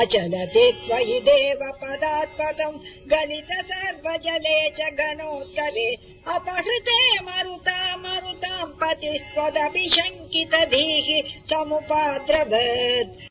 अचलति त्वयि देव पदात्पदम् गलित सर्वजले च घनोत्सवे अपहृते मरुता मरुताम् पतिस्त्वदपि शङ्कितधीः समुपाद्रभत्।